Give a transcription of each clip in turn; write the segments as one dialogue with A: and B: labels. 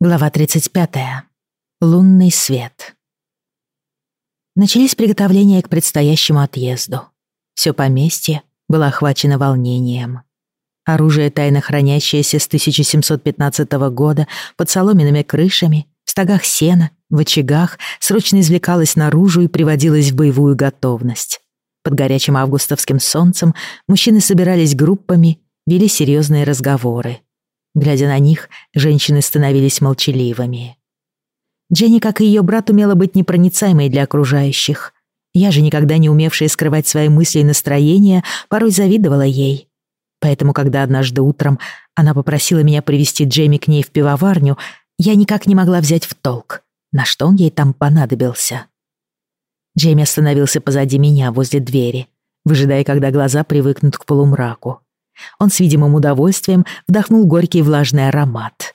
A: Глава 35. Лунный свет. Начались приготовления к предстоящему отъезду. Всё поместье было охвачено волнением. Оружие, тайно хранящееся с 1715 года под соломенными крышами, в стогах сена, в очагах, срочно извлекалось наружу и приводилось в боевую готовность. Под горячим августовским солнцем мужчины собирались группами, вели серьезные разговоры. Глядя на них, женщины становились молчаливыми. Дженни, как и ее брат, умела быть непроницаемой для окружающих. Я же, никогда не умевшая скрывать свои мысли и настроения, порой завидовала ей. Поэтому, когда однажды утром она попросила меня привести Джейми к ней в пивоварню, я никак не могла взять в толк, на что он ей там понадобился. Джейми остановился позади меня, возле двери, выжидая, когда глаза привыкнут к полумраку. Он с видимым удовольствием вдохнул горький влажный аромат.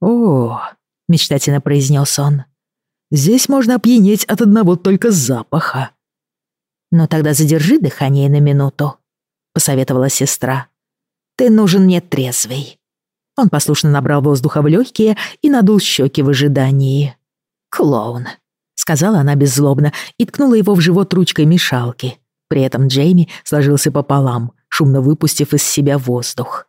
A: «О!» — мечтательно произнес он. «Здесь можно опьянеть от одного только запаха». «Но тогда задержи дыхание на минуту», — посоветовала сестра. «Ты нужен мне трезвый». Он послушно набрал воздуха в легкие и надул щеки в ожидании. «Клоун», — сказала она беззлобно и ткнула его в живот ручкой мешалки. При этом Джейми сложился пополам — шумно выпустив из себя воздух.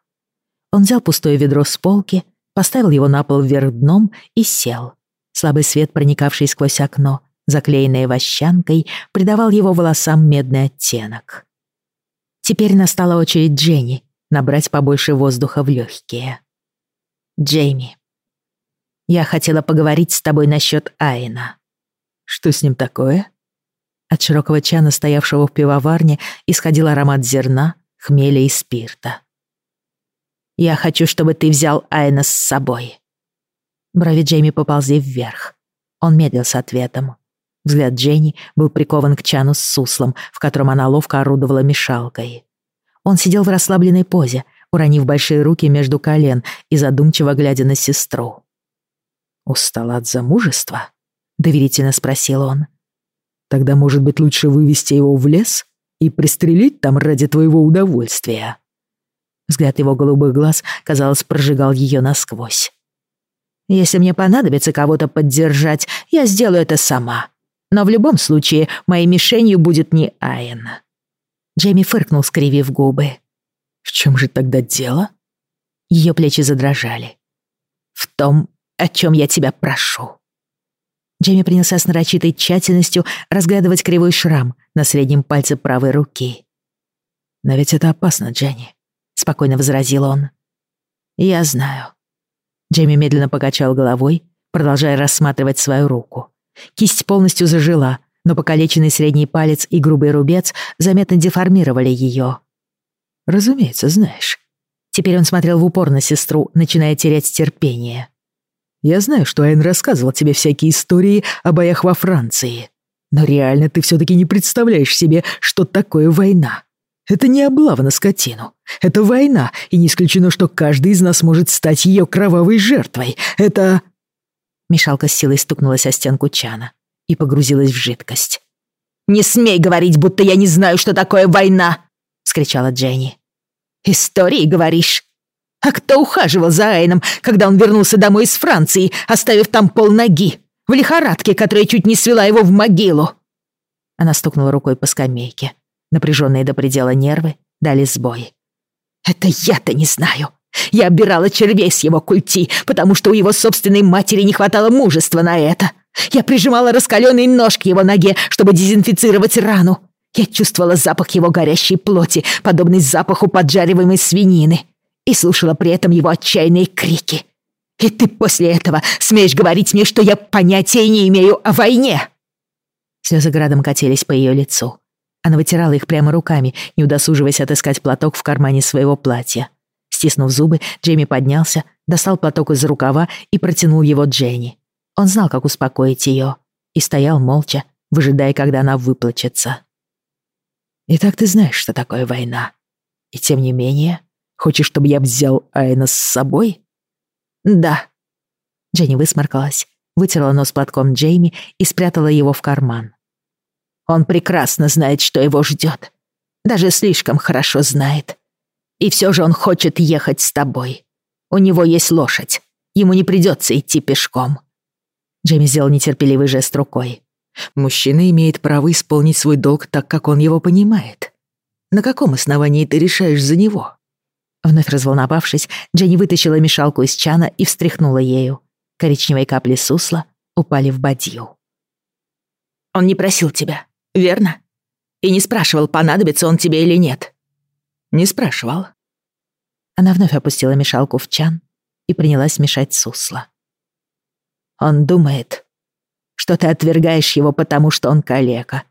A: Он взял пустое ведро с полки, поставил его на пол вверх дном и сел. Слабый свет, проникавший сквозь окно, заклеенное вощанкой, придавал его волосам медный оттенок. Теперь настала очередь Дженни набрать побольше воздуха в легкие. «Джейми, я хотела поговорить с тобой насчет Айна». «Что с ним такое?» От широкого чана, стоявшего в пивоварне, исходил аромат зерна, хмеля и спирта. «Я хочу, чтобы ты взял Айна с собой». Брови Джейми поползли вверх. Он медлил с ответом. Взгляд Дженни был прикован к чану с суслом, в котором она ловко орудовала мешалкой. Он сидел в расслабленной позе, уронив большие руки между колен и задумчиво глядя на сестру. «Устала от замужества?» — доверительно спросил он. «Тогда, может быть, лучше вывести его в лес и пристрелить там ради твоего удовольствия». Взгляд его голубых глаз, казалось, прожигал ее насквозь. «Если мне понадобится кого-то поддержать, я сделаю это сама. Но в любом случае моей мишенью будет не Айн». Джейми фыркнул, скривив губы. «В чем же тогда дело?» Ее плечи задрожали. «В том, о чем я тебя прошу». Джейми принялся с нарочитой тщательностью разглядывать кривой шрам на среднем пальце правой руки. «Но ведь это опасно, Дженни», — спокойно возразил он. «Я знаю». Джейми медленно покачал головой, продолжая рассматривать свою руку. Кисть полностью зажила, но покалеченный средний палец и грубый рубец заметно деформировали ее. «Разумеется, знаешь». Теперь он смотрел в упор на сестру, начиная терять терпение. Я знаю, что Айн рассказывал тебе всякие истории о боях во Франции. Но реально ты все-таки не представляешь себе, что такое война. Это не облава на скотину. Это война, и не исключено, что каждый из нас может стать ее кровавой жертвой. Это...» Мешалка с силой стукнулась о стенку чана и погрузилась в жидкость. «Не смей говорить, будто я не знаю, что такое война!» — скричала Дженни. «Истории, говоришь? А кто ухаживал за Айном, когда он вернулся домой из Франции, оставив там полноги, в лихорадке, которая чуть не свела его в могилу?» Она стукнула рукой по скамейке. Напряженные до предела нервы дали сбой. «Это я-то не знаю. Я обирала червей с его культи, потому что у его собственной матери не хватало мужества на это. Я прижимала раскаленный нож к его ноге, чтобы дезинфицировать рану. Я чувствовала запах его горящей плоти, подобный запаху поджариваемой свинины и слушала при этом его отчаянные крики. «И ты после этого смеешь говорить мне, что я понятия не имею о войне!» Слезы градом катились по ее лицу. Она вытирала их прямо руками, не удосуживаясь отыскать платок в кармане своего платья. Стиснув зубы, Джейми поднялся, достал платок из рукава и протянул его Дженни. Он знал, как успокоить ее, и стоял молча, выжидая, когда она выплачется. «Итак, ты знаешь, что такое война. И тем не менее, Хочешь, чтобы я взял Айна с собой?» «Да». Дженни высморкалась, вытерла нос платком Джейми и спрятала его в карман. «Он прекрасно знает, что его ждет. Даже слишком хорошо знает. И все же он хочет ехать с тобой. У него есть лошадь. ему не придется идти пешком. Джейми сделал нетерпеливый жест рукой. Мужчина имеет право исполнить свой долг так, как он его понимает. На каком основании ты решаешь за него? Вновь разволновавшись, Дженни вытащила мешалку из чана и встряхнула ею. Коричневые капли сусла упали в бадью. «Он не просил тебя, верно? И не спрашивал, понадобится он тебе или нет?» «Не спрашивал». Она вновь опустила мешалку в чан и принялась мешать сусло. «Он думает, что ты отвергаешь его, потому что он калека,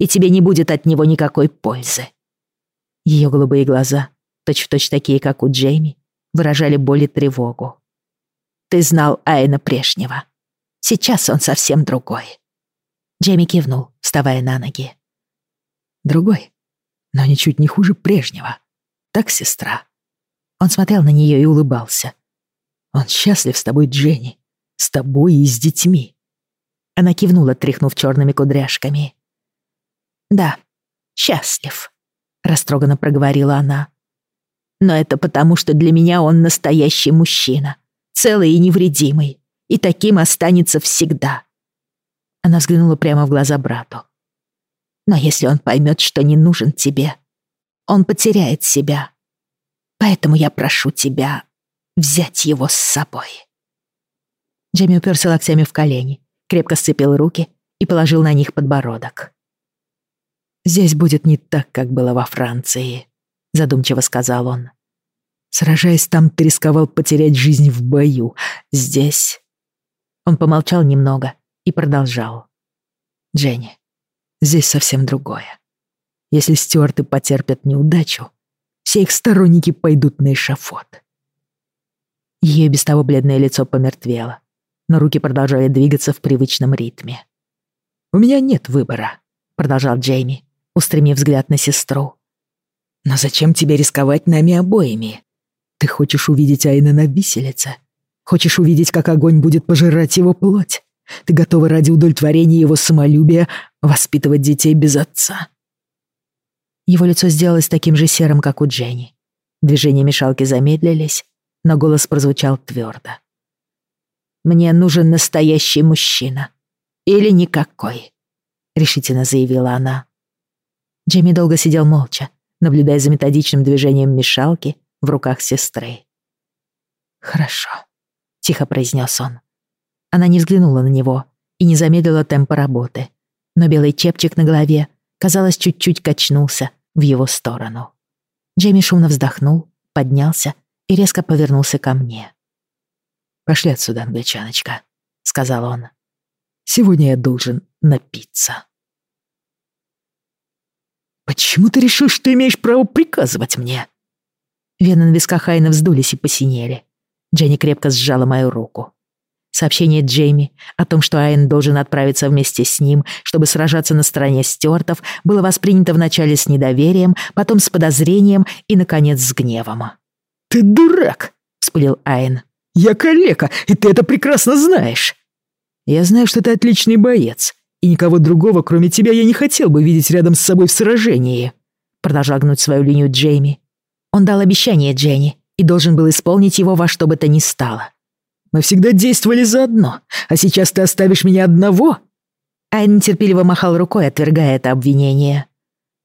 A: и тебе не будет от него никакой пользы». Ее голубые глаза, точь-в-точь -точь такие, как у Джейми, выражали боль и тревогу. «Ты знал Айна прежнего. Сейчас он совсем другой». Джейми кивнул, вставая на ноги. «Другой, но ничуть не хуже прежнего. Так, сестра?» Он смотрел на нее и улыбался. «Он счастлив с тобой, Дженни. С тобой и с детьми». Она кивнула, тряхнув черными кудряшками. «Да, счастлив», — растроганно проговорила она. «Но это потому, что для меня он настоящий мужчина, целый и невредимый, и таким останется всегда». Она взглянула прямо в глаза брату. «Но если он поймет, что не нужен тебе, он потеряет себя, Поэтому я прошу тебя взять его с собой». Джейми уперся локтями в колени, крепко сцепил руки и положил на них подбородок. «Здесь будет не так, как было во Франции», — задумчиво сказал он. «Сражаясь там, ты рисковал потерять жизнь в бою. Здесь...» Он помолчал немного и продолжал. «Дженни, здесь совсем другое. Если стюарты потерпят неудачу, все их сторонники пойдут на эшафот. Ее без того бледное лицо помертвело, но руки продолжали двигаться в привычном ритме. «У меня нет выбора», — продолжал Джейми, устремив взгляд на сестру. «Но зачем тебе рисковать нами обоими? Ты хочешь увидеть Айна на виселице? Хочешь увидеть, как огонь будет пожирать его плоть? Ты готова ради удовлетворения его самолюбия воспитывать детей без отца?» Его лицо сделалось таким же серым, как у Дженни. Движения мешалки замедлились, но голос прозвучал твердо. «Мне нужен настоящий мужчина. Или никакой», — решительно заявила она. Джейми долго сидел молча, наблюдая за методичным движением мешалки в руках сестры. «Хорошо», — тихо произнес он. Она не взглянула на него и не замедлила темпа работы, но белый чепчик на голове, казалось, чуть-чуть качнулся, в его сторону. Джейми шумно вздохнул, поднялся и резко повернулся ко мне. «Пошли отсюда, англичаночка», — сказал он. «Сегодня я должен напиться». «Почему ты решил, что имеешь право приказывать мне?» Вены на висках Айна вздулись и посинели. Дженни крепко сжала мою руку. Сообщение Джейми о том, что Айн должен отправиться вместе с ним, чтобы сражаться на стороне стюартов, было воспринято вначале с недоверием, потом с подозрением и, наконец, с гневом. «Ты дурак!» — вспылил Айн. «Я калека, и ты это прекрасно знаешь!» «Я знаю, что ты отличный боец, и никого другого, кроме тебя, я не хотел бы видеть рядом с собой в сражении», — продолжал гнуть свою линию Джейми. Он дал обещание Дженни и должен был исполнить его во что бы то ни стало. Мы всегда действовали заодно, а сейчас ты оставишь меня одного?» Айн нетерпеливо махал рукой, отвергая это обвинение.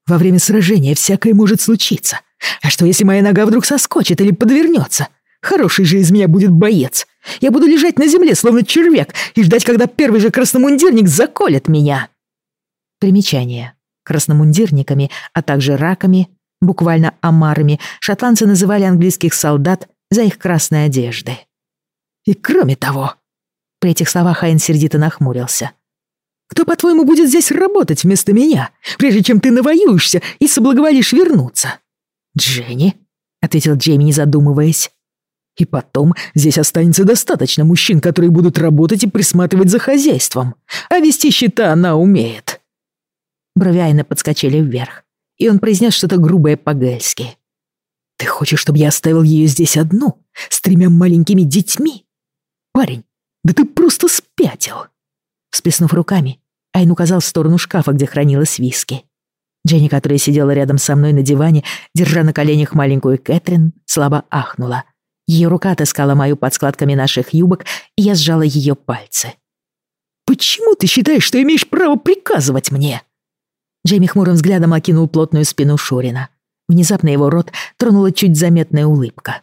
A: «Во время сражения всякое может случиться. А что, если моя нога вдруг соскочит или подвернется? Хороший же из меня будет боец. Я буду лежать на земле, словно червяк, и ждать, когда первый же красномундирник заколет меня». Примечание. Красномундирниками, а также раками, буквально омарами, шотландцы называли английских солдат за их красные одежды. И кроме того...» При этих словах Айн сердито нахмурился. «Кто, по-твоему, будет здесь работать вместо меня, прежде чем ты навоюешься и соблаговолишь вернуться?» «Дженни», — ответил Джейми, не задумываясь. «И потом здесь останется достаточно мужчин, которые будут работать и присматривать за хозяйством. А вести счета она умеет». Брови Айна подскочили вверх, и он произнес что-то грубое по-гельски. «Ты хочешь, чтобы я оставил ее здесь одну, с тремя маленькими детьми?» «Парень, да ты просто спятил!» Всплеснув руками, Айн указал в сторону шкафа, где хранилась виски. Дженни, которая сидела рядом со мной на диване, держа на коленях маленькую Кэтрин, слабо ахнула Ее рука отыскала мою под складками наших юбок, и я сжала ее пальцы.
B: «Почему ты считаешь, что имеешь право приказывать мне?»
A: Джейми хмурым взглядом окинул плотную спину Шурина. Внезапно его рот тронула чуть заметная улыбка.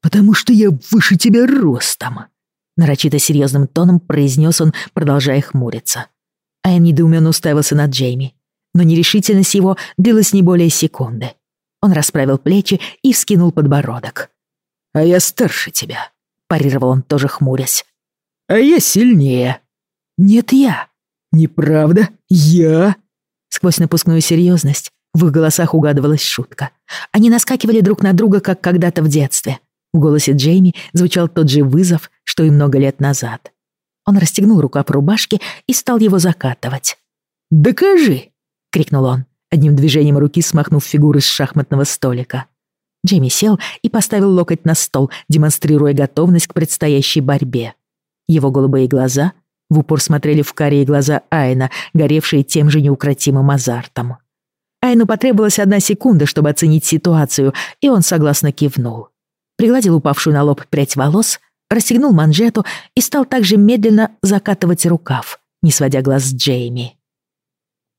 B: «Потому что я выше тебя ростом», —
A: нарочито серьезным тоном произнес он, продолжая хмуриться. Айн недоуменно уставился на Джейми, но нерешительность его длилась не более секунды. Он расправил плечи и вскинул подбородок.
B: «А я старше тебя», —
A: парировал он, тоже хмурясь.
B: «А я сильнее».
A: «Нет, я».
B: «Неправда, я».
A: Сквозь напускную серьезность в их голосах угадывалась шутка. Они наскакивали друг на друга, как когда-то в детстве. В голосе Джейми звучал тот же вызов, что и много лет назад. Он расстегнул рукав рубашки и стал его закатывать.
B: «Докажи!»
A: — крикнул он, одним движением руки смахнув фигуры с шахматного столика. Джейми сел и поставил локоть на стол, демонстрируя готовность к предстоящей борьбе. Его голубые глаза в упор смотрели в карие глаза Айна, горевшие тем же неукротимым азартом. Айну потребовалась одна секунда, чтобы оценить ситуацию, и он согласно кивнул. Пригладил упавшую на лоб прядь волос расстегнул манжету и стал также медленно закатывать рукав, не сводя глаз с Джейми.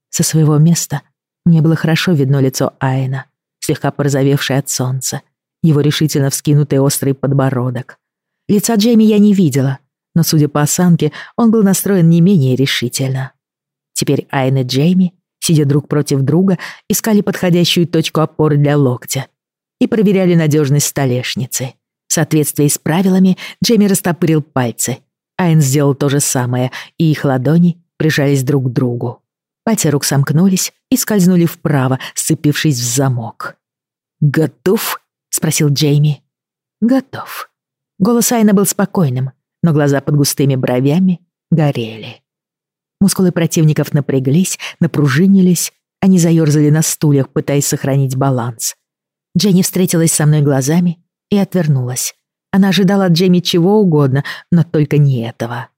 A: Со своего места мне было хорошо видно лицо Айна, слегка порозовевшее от солнца, его решительно вскинутый острый подбородок. Лица Джейми я не видела, но, судя по осанке, он был настроен не менее решительно. Теперь Айн и Джейми, сидя друг против друга, искали подходящую точку опоры для локтя и проверяли надежность столешницы. В соответствии с правилами Джейми растопырил пальцы. Айн сделал то же самое, и их ладони прижались друг к другу. Пальцы рук сомкнулись и скользнули вправо, сцепившись в замок.
B: «Готов?» — спросил Джейми.
A: «Готов». Голос Айна был спокойным, но глаза под густыми бровями горели. Мускулы противников напряглись, напружинились, они заёрзали на стульях, пытаясь сохранить баланс. Дженни встретилась со мной глазами и отвернулась. Она ожидала от Джейми чего угодно, но только не этого.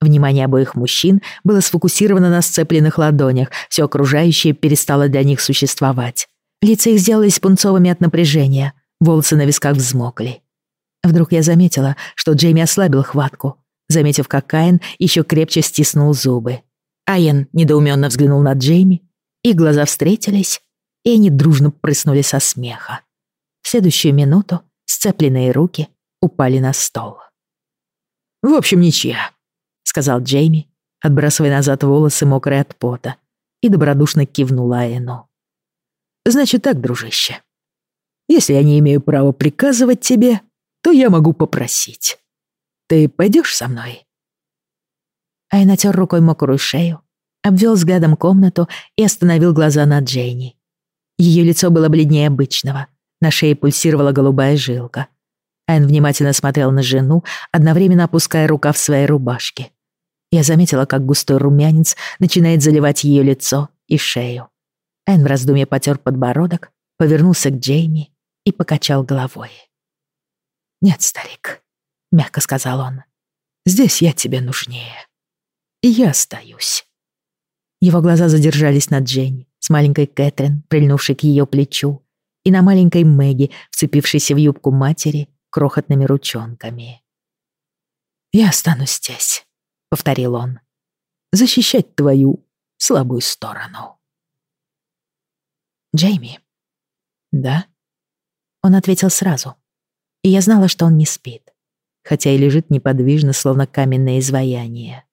A: Внимание обоих мужчин было сфокусировано на сцепленных ладонях, все окружающее перестало для них существовать. Лица их сделались пунцовыми от напряжения, волосы на висках взмокли. Вдруг я заметила, что Джейми ослабил хватку, заметив, как Каин еще крепче стиснул зубы. Айен недоуменно взглянул на Джейми, их глаза встретились, и они дружно прыснули со смеха. В следующую минуту Сцепленные руки упали на стол.
B: «В общем, ничья», — сказал Джейми, отбрасывая назад волосы, мокрые от пота, и добродушно кивнул Айну. «Значит так, дружище, если я не имею права приказывать тебе, то я могу попросить. Ты пойдешь со мной?»
A: Ай натер рукой мокрую шею, обвел взглядом комнату и остановил глаза на Джейни. Ее лицо было бледнее обычного — на шее пульсировала голубая жилка. Айн внимательно смотрел на жену, одновременно опуская рукав своей рубашки. Я заметила, как густой румянец начинает заливать ее лицо и шею. Айн в раздумье потер подбородок, повернулся к Джейми и покачал головой. «Нет, старик», — мягко сказал он, — «здесь я тебе нужнее. И я остаюсь». Его глаза задержались на Дженни с маленькой Кэтрин, прильнувшей к ее плечу, и на маленькой Мэгги, вцепившейся в юбку матери крохотными ручонками. «Я останусь здесь», — повторил он, — «защищать твою слабую сторону». «Джейми?» «Да?» Он ответил сразу, и я знала, что он не спит, хотя и лежит неподвижно, словно каменное изваяние.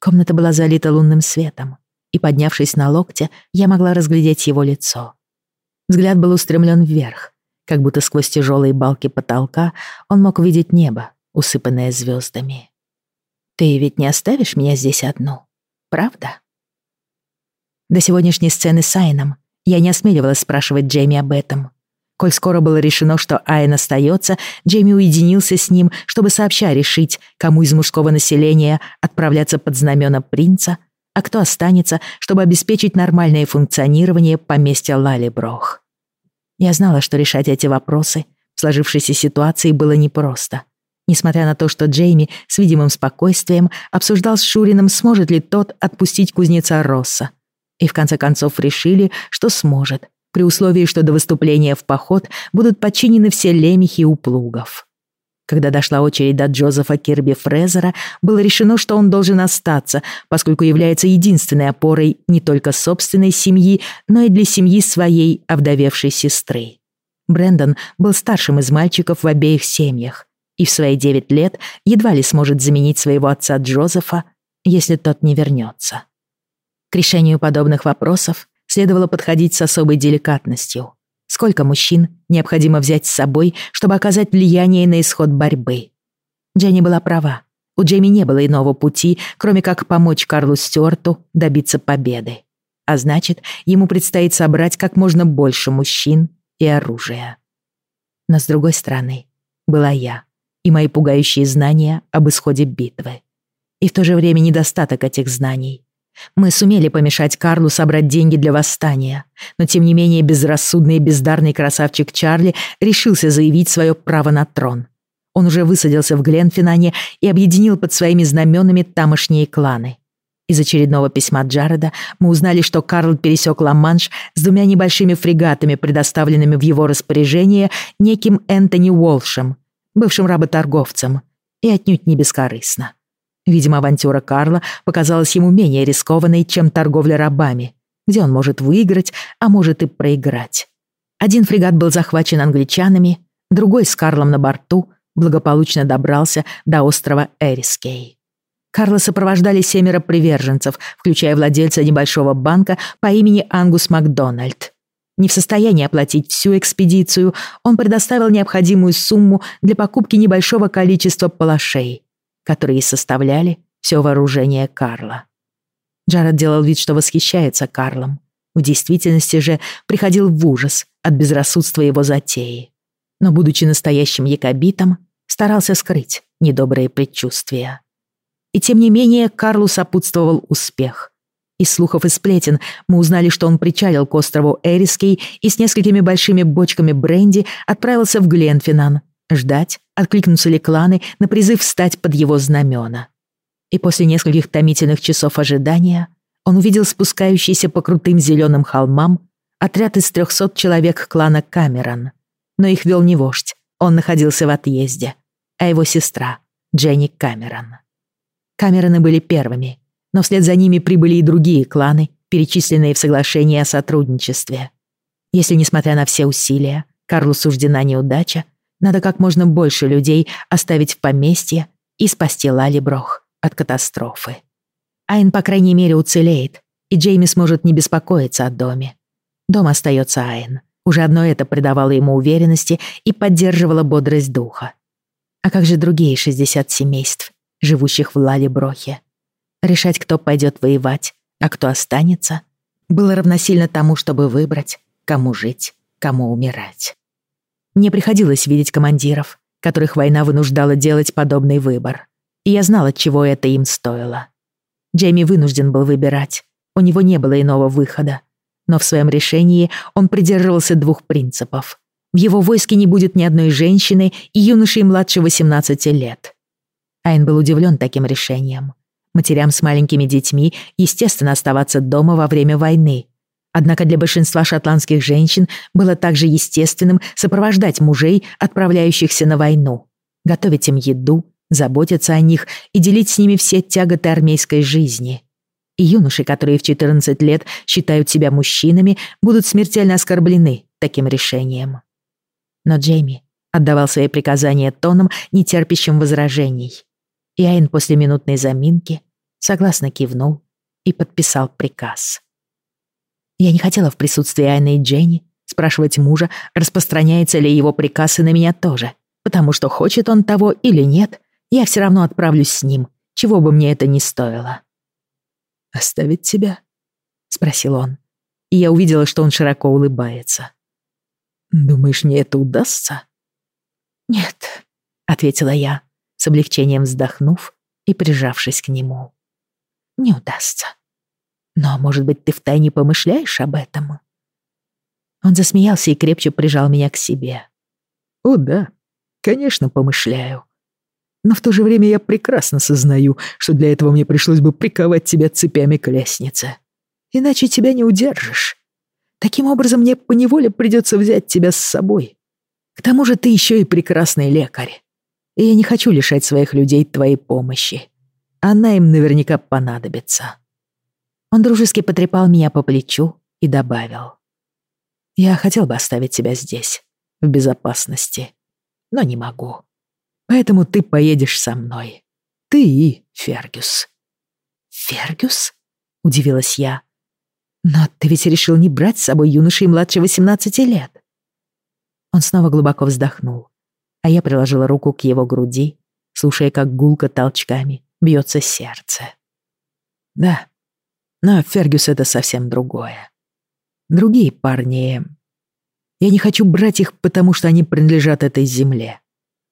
A: Комната была залита лунным светом, и, поднявшись на локте, я могла разглядеть его лицо. Взгляд был устремлен вверх, как будто сквозь тяжелые балки потолка он мог видеть небо, усыпанное звездами. «Ты ведь не оставишь меня здесь одну, правда?» До сегодняшней сцены с Айном я не осмеливалась спрашивать Джейми об этом. Коль скоро было решено, что Айн остается, Джейми уединился с ним, чтобы сообща решить, кому из мужского населения отправляться под знамена принца, а кто останется, чтобы обеспечить нормальное функционирование поместья Лалиброх. Я знала, что решать эти вопросы в сложившейся ситуации было непросто. Несмотря на то, что Джейми с видимым спокойствием обсуждал с Шурином, сможет ли тот отпустить кузнеца Росса. И в конце концов решили, что сможет, при условии, что до выступления в поход будут подчинены все лемехи у плугов. Когда дошла очередь до Джозефа Кирби Фрезера, было решено, что он должен остаться, поскольку является единственной опорой не только собственной семьи, но и для семьи своей овдовевшей сестры. Брэндон был старшим из мальчиков в обеих семьях и в свои девять лет едва ли сможет заменить своего отца Джозефа, если тот не вернется. К решению подобных вопросов следовало подходить с особой деликатностью. Сколько мужчин необходимо взять с собой, чтобы оказать влияние на исход борьбы? Дженни была права. У Джейми не было иного пути, кроме как помочь Карлу Стюарту добиться победы. А значит, ему предстоит собрать как можно больше мужчин и оружия. Но с другой стороны, была я и мои пугающие знания об исходе битвы. И в то же время недостаток этих знаний. Мы сумели помешать Карлу собрать деньги для восстания, но тем не менее безрассудный и бездарный красавчик Чарли решился заявить свое право на трон. Он уже высадился в Гленфинане и объединил под своими знаменами тамошние кланы. Из очередного письма Джареда мы узнали, что Карл пересек Ла-Манш с двумя небольшими фрегатами, предоставленными в его распоряжение неким Энтони Уолшем, бывшим работорговцем, и отнюдь не бескорыстно. Видимо, авантюра Карла показалась ему менее рискованной, чем торговля рабами, где он может выиграть, а может и проиграть. Один фрегат был захвачен англичанами, другой с Карлом на борту благополучно добрался до острова Эрискей. Карла сопровождали семеро приверженцев, включая владельца небольшого банка по имени Ангус Макдональд. Не в состоянии оплатить всю экспедицию, он предоставил необходимую сумму для покупки небольшого количества палашей которые составляли все вооружение Карла. Джаред делал вид, что восхищается Карлом. В действительности же приходил в ужас от безрассудства его затеи. Но, будучи настоящим якобитом, старался скрыть недобрые предчувствия. И тем не менее Карлу сопутствовал успех. Из слухов и сплетен мы узнали, что он причалил к острову Эриский и с несколькими большими бочками бренди отправился в Гленфинан, ждать, откликнутся ли кланы на призыв встать под его знамена. И после нескольких томительных часов ожидания он увидел спускающийся по крутым зеленым холмам отряд из трехсот человек клана Камерон. Но их вел не вождь, он находился в отъезде, а его сестра Дженни Камерон. Камероны были первыми, но вслед за ними прибыли и другие кланы, перечисленные в соглашении о сотрудничестве. Если, несмотря на все усилия, Карлу суждена неудача, надо как можно больше людей оставить в поместье и спасти Лали Брох от катастрофы. Айн, по крайней мере, уцелеет, и Джейми сможет не беспокоиться о доме. Дом остается Айн. Уже одно это придавало ему уверенности и поддерживало бодрость духа. А как же другие 60 семейств, живущих в Лали Брохе? Решать, кто пойдет воевать, а кто останется, было равносильно тому, чтобы выбрать, кому жить, кому умирать. Мне приходилось видеть командиров, которых война вынуждала делать подобный выбор. И я знал, от чего это им стоило. Джейми вынужден был выбирать. У него не было иного выхода. Но в своем решении он придерживался двух принципов. В его войске не будет ни одной женщины и юношей младше 18 лет. Айн был удивлен таким решением. Матерям с маленькими детьми, естественно, оставаться дома во время войны, Однако для большинства шотландских женщин было также естественным сопровождать мужей, отправляющихся на войну, готовить им еду, заботиться о них и делить с ними все тяготы армейской жизни. И юноши, которые в 14 лет считают себя мужчинами, будут смертельно оскорблены таким решением. Но Джейми отдавал свои приказания тоном, не терпящим возражений. И Айн после минутной заминки согласно кивнул и подписал приказ. Я не хотела в присутствии Айны и Дженни спрашивать мужа, распространяется ли его приказ и на меня тоже, потому что хочет он того или нет, я все равно отправлюсь с ним, чего бы мне это ни стоило.
B: «Оставить тебя?» — спросил он, и я увидела, что он широко улыбается. «Думаешь, мне это удастся?»
A: «Нет», — ответила я, с облегчением вздохнув и прижавшись к нему. «Не удастся». Но, может быть, ты втайне помышляешь об этом?» Он засмеялся и крепче прижал меня к себе.
B: «О да, конечно, помышляю. Но в то же время я прекрасно сознаю, что для этого мне пришлось бы приковать тебя цепями к лестнице. Иначе тебя не удержишь. Таким образом, мне поневоле придется взять тебя с собой. К тому же ты еще и прекрасный лекарь. И я не хочу лишать своих людей твоей помощи. Она им наверняка понадобится».
A: Он дружески потрепал меня по плечу и добавил.
B: «Я хотел бы оставить тебя здесь, в безопасности, но не могу. Поэтому ты поедешь со мной. Ты и Фергюс».
A: «Фергюс?» — удивилась я. «Но ты ведь решил не брать с собой юношей младше 18 лет». Он снова глубоко вздохнул, а я приложила руку к его груди, слушая, как гулко толчками бьется сердце.
B: «Да, но Фергюс — это совсем другое. Другие парни... Я не хочу брать их, потому что они принадлежат этой земле.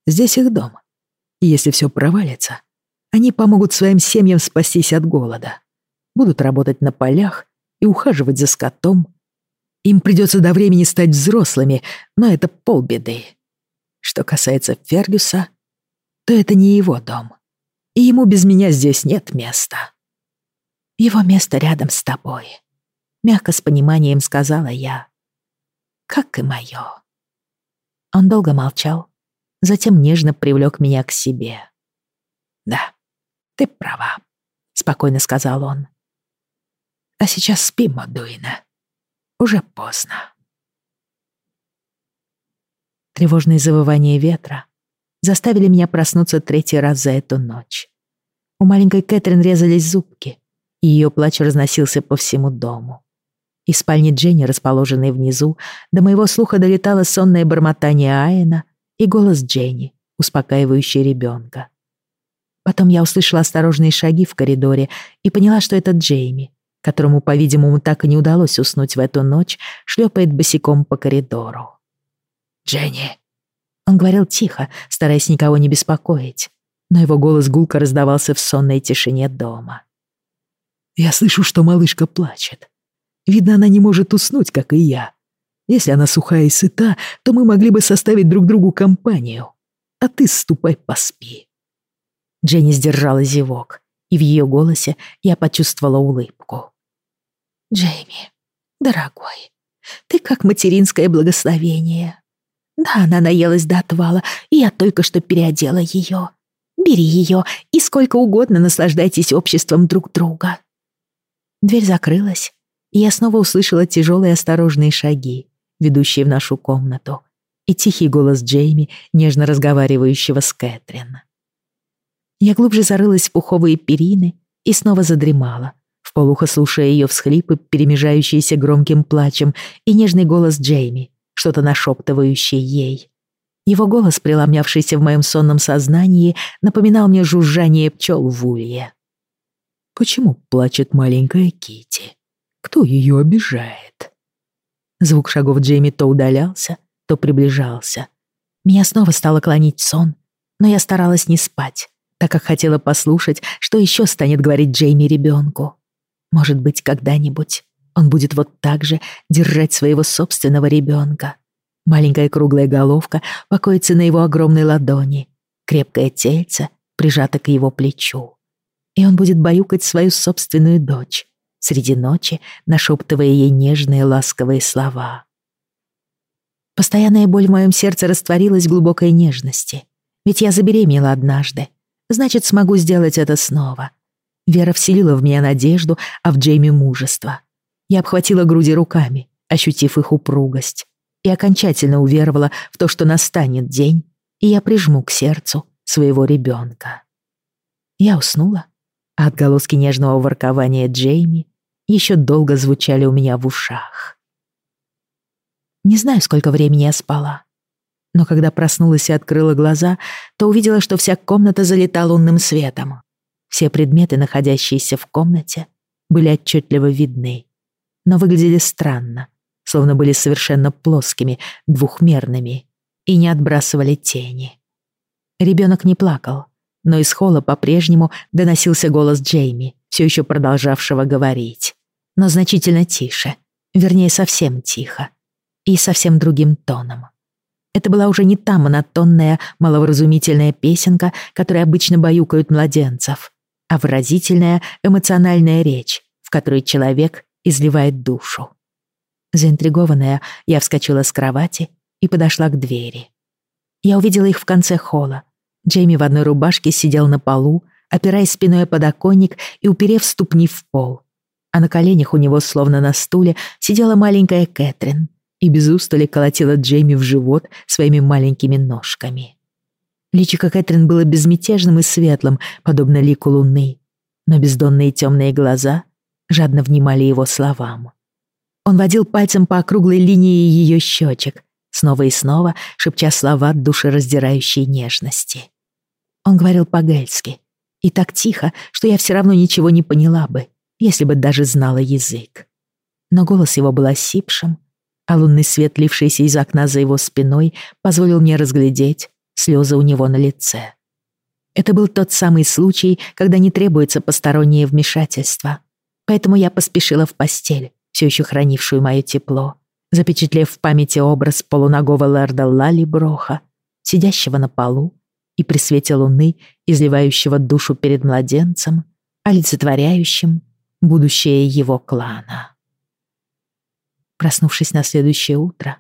B: Здесь их дом. И если все провалится, они помогут своим семьям спастись от голода. Будут работать на полях и ухаживать за скотом. Им придется до времени стать взрослыми, но это полбеды. Что касается Фергюса, то это не его дом. И ему без меня здесь нет места.
A: Его место рядом с тобой. Мягко с пониманием сказала я. Как и мое. Он долго молчал, затем нежно привлек меня к себе.
B: «Да, ты права», — спокойно сказал он. «А сейчас спи, Мадуина. Уже поздно».
A: Тревожные завывания ветра заставили меня проснуться третий раз за эту ночь. У маленькой Кэтрин резались зубки, и ее плач разносился по всему дому. Из спальни Дженни, расположенной внизу, до моего слуха долетало сонное бормотание Айена и голос Дженни, успокаивающий ребенка. Потом я услышала осторожные шаги в коридоре и поняла, что это Джейми, которому, по-видимому, так и не удалось уснуть в эту ночь, шлепает босиком по коридору.
B: «Дженни!»
A: Он говорил тихо, стараясь никого не беспокоить, но его голос гулко раздавался в сонной тишине дома.
B: Я слышу, что малышка плачет. Видно, она не может уснуть, как и я. Если она сухая и сыта, то мы могли бы составить друг другу компанию. А ты ступай поспи».
A: Дженни сдержала зевок, и в ее голосе я почувствовала улыбку. «Джейми, дорогой, ты как материнское благословение. Да, она наелась до отвала, и я только что переодела ее. Бери ее и сколько угодно наслаждайтесь обществом друг друга». Дверь закрылась, и я снова услышала тяжелые осторожные шаги, ведущие в нашу комнату, и тихий голос Джейми, нежно разговаривающего с Кэтрин. Я глубже зарылась в пуховые перины и снова задремала, вполуха слушая ее всхлипы, перемежающиеся громким плачем, и нежный голос Джейми, что-то нашептывающий ей. Его голос, преломнявшийся в моем сонном сознании, напоминал мне жужжание пчел в улье.
B: Почему плачет маленькая Кити? Кто ее обижает?
A: Звук шагов Джейми то удалялся, то приближался. Меня снова стало клонить сон, но я старалась не спать, так как хотела послушать, что еще станет говорить Джейми ребенку. Может быть, когда-нибудь он будет вот так же держать своего собственного ребенка. Маленькая круглая головка покоится на его огромной ладони, крепкое тельце прижато к его плечу и он будет баюкать свою собственную дочь, среди ночи нашептывая ей нежные ласковые слова. Постоянная боль в моем сердце растворилась в глубокой нежности, ведь я забеременела однажды, значит, смогу сделать это снова. Вера вселила в меня надежду, а в Джейми мужество. Я обхватила груди руками, ощутив их упругость, и окончательно уверовала в то, что настанет день, и я прижму к сердцу своего ребенка. Я уснула а отголоски нежного воркования Джейми еще долго звучали у меня в ушах. Не знаю, сколько времени я спала, но когда проснулась и открыла глаза, то увидела, что вся комната залита лунным светом. Все предметы, находящиеся в комнате, были отчетливо видны, но выглядели странно, словно были совершенно плоскими, двухмерными и не отбрасывали тени. Ребенок не плакал, но из холла по-прежнему доносился голос Джейми, все еще продолжавшего говорить. Но значительно тише, вернее, совсем тихо. И совсем другим тоном. Это была уже не та монотонная, маловразумительная песенка, которой обычно баюкают младенцев, а выразительная, эмоциональная речь, в которой человек изливает душу. Заинтригованная, я вскочила с кровати и подошла к двери. Я увидела их в конце холла. Джейми в одной рубашке сидел на полу, опираясь спиной о подоконник и уперев ступни в пол. А на коленях у него, словно на стуле, сидела маленькая Кэтрин и без устали колотила Джейми в живот своими маленькими ножками. Личико Кэтрин было безмятежным и светлым, подобно лику луны, но бездонные темные глаза жадно внимали его словам. Он водил пальцем по округлой линии ее щечек, снова и снова шепча слова душераздирающей нежности. Он говорил по-гельски, и так тихо, что я все равно ничего не поняла бы, если бы даже знала язык. Но голос его был осипшим, а лунный свет, лившийся из окна за его спиной, позволил мне разглядеть слезы у него на лице. Это был тот самый случай, когда не требуется постороннее вмешательство. Поэтому я поспешила в постель, все еще хранившую мое тепло, запечатлев в памяти образ полуногого лорда Лали Броха, сидящего на полу и при свете луны, изливающего душу перед младенцем, олицетворяющим будущее его клана. Проснувшись на следующее утро,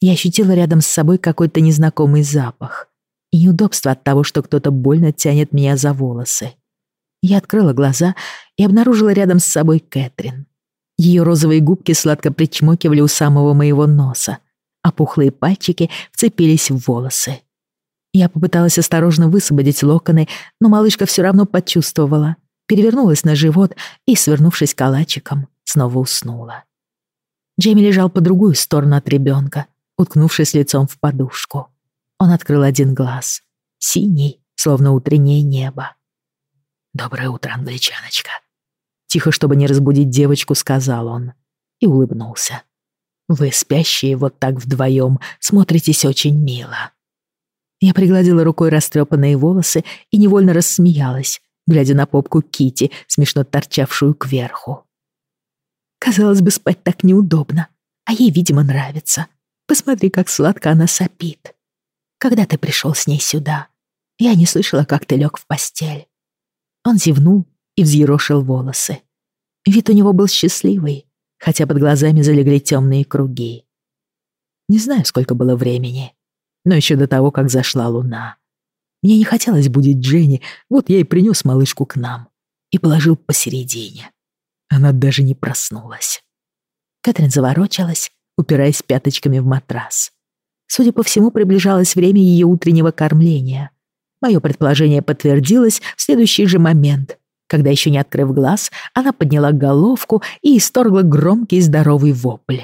A: я ощутила рядом с собой какой-то незнакомый запах и неудобство от того, что кто-то больно тянет меня за волосы. Я открыла глаза и обнаружила рядом с собой Кэтрин. Ее розовые губки сладко причмокивали у самого моего носа, а пухлые пальчики вцепились в волосы. Я попыталась осторожно высвободить локоны, но малышка все равно почувствовала, перевернулась на живот и, свернувшись калачиком, снова уснула. Джейми лежал по другую сторону от ребенка, уткнувшись лицом в подушку. Он открыл один глаз, синий, словно утреннее небо. «Доброе утро, англичаночка», Тихо, чтобы не разбудить девочку, сказал он. И улыбнулся. «Вы, спящие вот так вдвоем, смотритесь очень мило». Я пригладила рукой растрепанные волосы и невольно рассмеялась, глядя на попку Кити, смешно торчавшую кверху. Казалось бы, спать так неудобно, а ей, видимо, нравится. Посмотри, как сладко она сопит. Когда ты пришел с ней сюда, я не слышала, как ты лег в постель. Он зевнул и взъерошил волосы. Вид у него был счастливый, хотя под глазами залегли темные круги. Не знаю, сколько было времени, но еще до того, как зашла луна. Мне не хотелось будить Дженни, вот я и принес малышку к нам и положил посередине. Она даже не проснулась. Кэтрин заворочалась, упираясь пяточками в матрас. Судя по всему, приближалось время ее утреннего кормления. Мое предположение подтвердилось в следующий же момент, когда, еще не открыв глаз, она подняла головку и исторгла громкий здоровый вопль.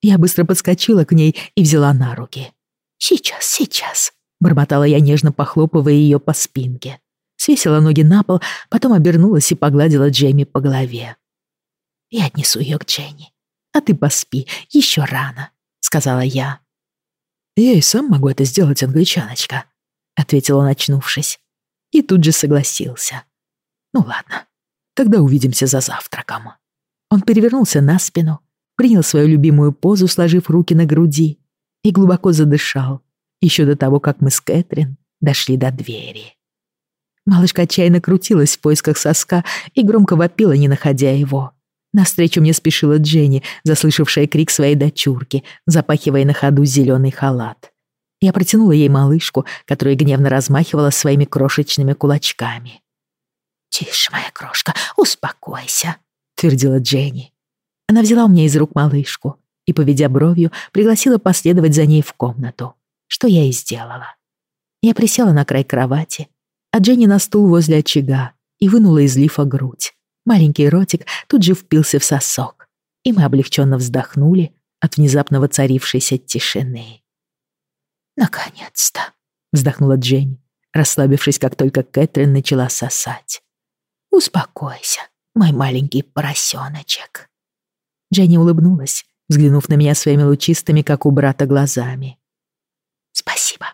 A: Я быстро подскочила к ней и взяла на руки. «Сейчас, сейчас», — бормотала я, нежно похлопывая ее по спинке. Свесила ноги на пол, потом обернулась и погладила Джейми по голове. «Я отнесу ее к Дженни, а ты поспи, еще рано», — сказала я. «Я и сам могу это сделать, англичаночка», — ответил он, очнувшись. И тут же согласился. Ну ладно, тогда увидимся за завтраком. Он перевернулся на спину, принял свою любимую позу, сложив руки на груди, и глубоко задышал, еще до того, как мы с Кэтрин дошли до двери. Малышка отчаянно крутилась в поисках соска и громко вопила, не находя его. Навстречу мне спешила Дженни, заслышавшая крик своей дочурки, запахивая на ходу зеленый халат. Я протянула ей малышку, которая гневно размахивала своими крошечными кулачками. «Тише, моя крошка, успокойся», — твердила Дженни. Она взяла у меня из рук малышку и, поведя бровью, пригласила последовать за ней в комнату, что я и сделала. Я присела на край кровати, а Дженни на стул возле очага и вынула из лифа грудь. Маленький ротик тут же впился в сосок, и мы облегченно вздохнули от внезапно воцарившейся тишины. «Наконец-то!» — вздохнула Дженни, расслабившись, как только Кэтрин начала сосать. «Успокойся, мой маленький поросеночек». Дженни улыбнулась, взглянув на меня своими лучистыми, как у брата, глазами. «Спасибо,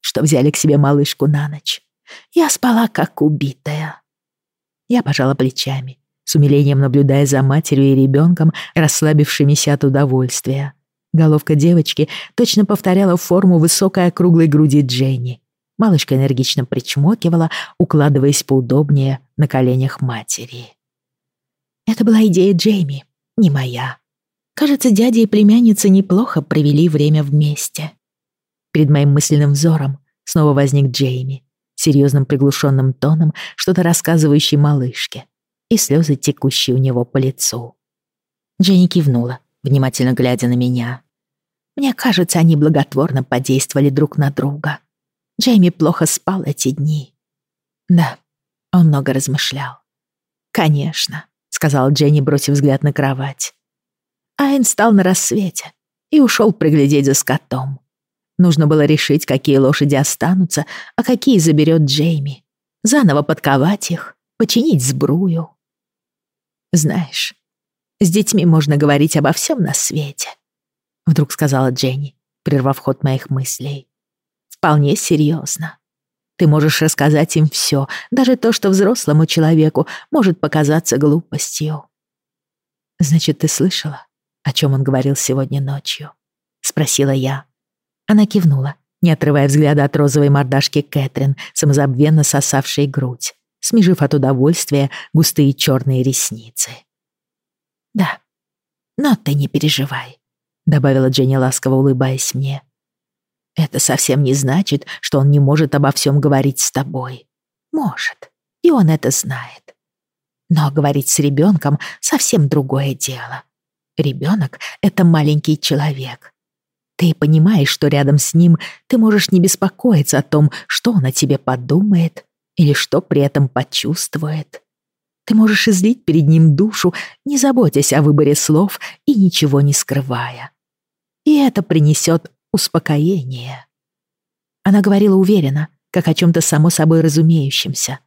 A: что взяли к себе малышку на ночь. Я спала, как убитая». Я пожала плечами, с умилением наблюдая за матерью и ребенком, расслабившимися от удовольствия. Головка девочки точно повторяла форму высокой округлой груди Дженни, Малышка энергично причмокивала, укладываясь поудобнее на коленях матери. «Это была идея Джейми, не моя», Кажется, дядя и племянница неплохо провели время вместе. Перед моим мысленным взором снова возник Джейми, серьезным приглушенным тоном, что-то рассказывающий малышке, и слезы, текущие у него по лицу. Дженни кивнула, внимательно глядя на меня. Мне кажется, они благотворно подействовали друг на друга. Джейми плохо спал эти дни. Да, он много размышлял. «Конечно», — сказал Дженни, бросив взгляд на кровать. Айн встал на рассвете и ушел приглядеть за скотом. Нужно было решить, какие лошади останутся, а какие заберет Джейми. Заново подковать их, починить сбрую. Знаешь, с детьми можно говорить обо всем на свете, вдруг сказала Дженни, прервав ход моих мыслей. Вполне серьезно. Ты можешь рассказать им все, даже то, что взрослому человеку может показаться глупостью. Значит, ты слышала? о чем он говорил сегодня ночью?» — спросила я. Она кивнула, не отрывая взгляда от розовой мордашки Кэтрин, самозабвенно сосавшей грудь, смежив от удовольствия густые черные ресницы. «Да, но ты не переживай», — добавила Дженни, ласково улыбаясь мне. «Это совсем не значит, что он не может обо всем говорить с тобой. Может, и он это знает. Но говорить с ребенком совсем другое дело. Ребенок — это маленький человек. Ты понимаешь, что рядом с ним ты можешь не беспокоиться о том, что он о тебе подумает или что при этом почувствует. Ты можешь излить перед ним душу, не заботясь о выборе слов и ничего не скрывая. И это принесет успокоение. Она говорила уверенно, как о чем-то само собой разумеющемся.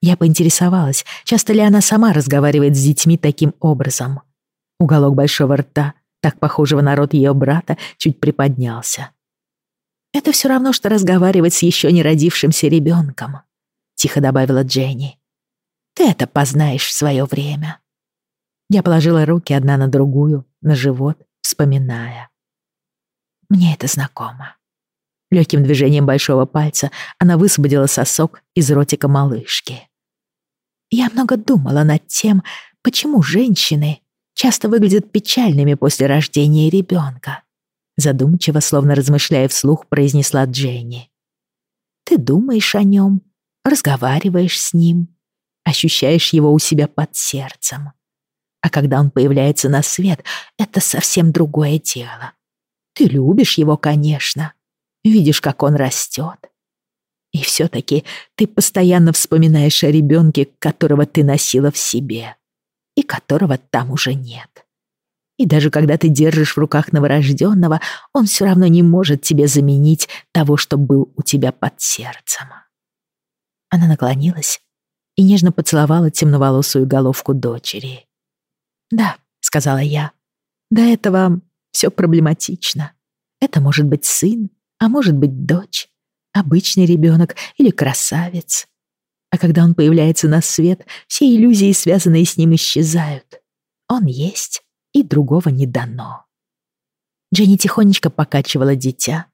A: Я поинтересовалась, часто ли она сама разговаривает с детьми таким образом. Уголок большого рта, так похожего на рот ее брата, чуть приподнялся. «Это все равно, что разговаривать с еще не родившимся ребенком», — тихо добавила Дженни. «Ты это познаешь в свое время». Я положила руки одна на другую, на живот, вспоминая. Мне это знакомо. Легким движением большого пальца она высвободила сосок из ротика малышки. Я много думала над тем, почему женщины часто выглядят печальными после рождения ребенка. Задумчиво, словно размышляя вслух, произнесла Дженни. Ты думаешь о нем, разговариваешь с ним, ощущаешь его у себя под сердцем. А когда он появляется на свет, это совсем другое дело. Ты любишь его, конечно, видишь, как он растет. И все-таки ты постоянно вспоминаешь о ребенке, которого ты носила в себе и которого там уже нет. И даже когда ты держишь в руках новорожденного, он все равно не может тебе заменить того, что был у тебя под сердцем. Она наклонилась и нежно поцеловала темноволосую головку дочери. «Да», — сказала я, — «до этого все проблематично. Это может быть сын, а может быть дочь, обычный ребенок или красавец. А когда он появляется на свет, все иллюзии, связанные с ним, исчезают. Он есть, и другого не дано. Дженни тихонечко покачивала дитя,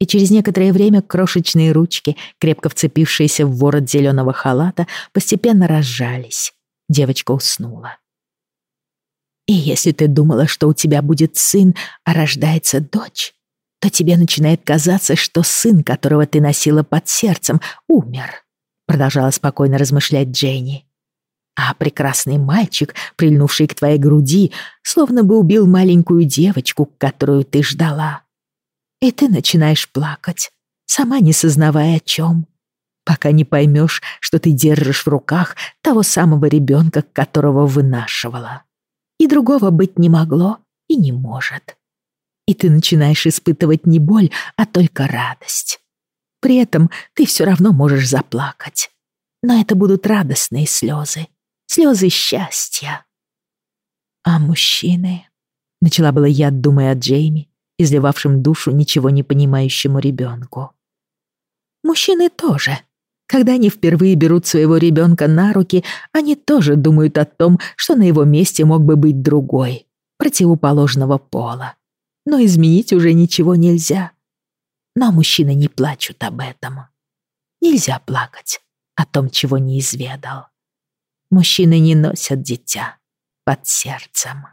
A: и через некоторое время крошечные ручки, крепко вцепившиеся в ворот зеленого халата, постепенно разжались. Девочка уснула. И если ты думала, что у тебя будет сын, а рождается дочь, то тебе начинает казаться, что сын, которого ты носила под сердцем, умер продолжала спокойно размышлять Дженни. А прекрасный мальчик, прильнувший к твоей груди, словно бы убил маленькую девочку, которую ты ждала. И ты начинаешь плакать, сама не сознавая о чем, пока не поймешь, что ты держишь в руках того самого ребенка, которого вынашивала. И другого быть не могло и не может. И ты начинаешь испытывать не боль, а только радость. При этом ты все равно можешь заплакать. Но это будут радостные слезы, слезы счастья. А мужчины... Начала была я, думая о Джейми, изливавшем душу ничего не понимающему ребенку. Мужчины тоже. Когда они впервые берут своего ребенка на руки, они тоже думают о том, что на его месте мог бы быть другой, противоположного пола. Но изменить уже ничего нельзя. Но мужчины не плачут об этом. Нельзя плакать о том, чего не изведал. Мужчины не носят дитя под сердцем.